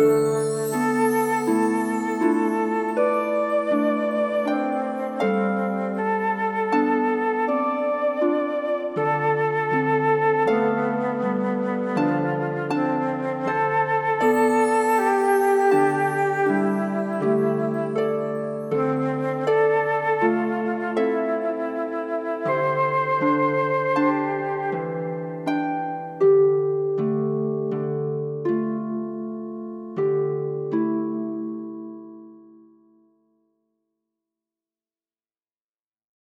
Ooh.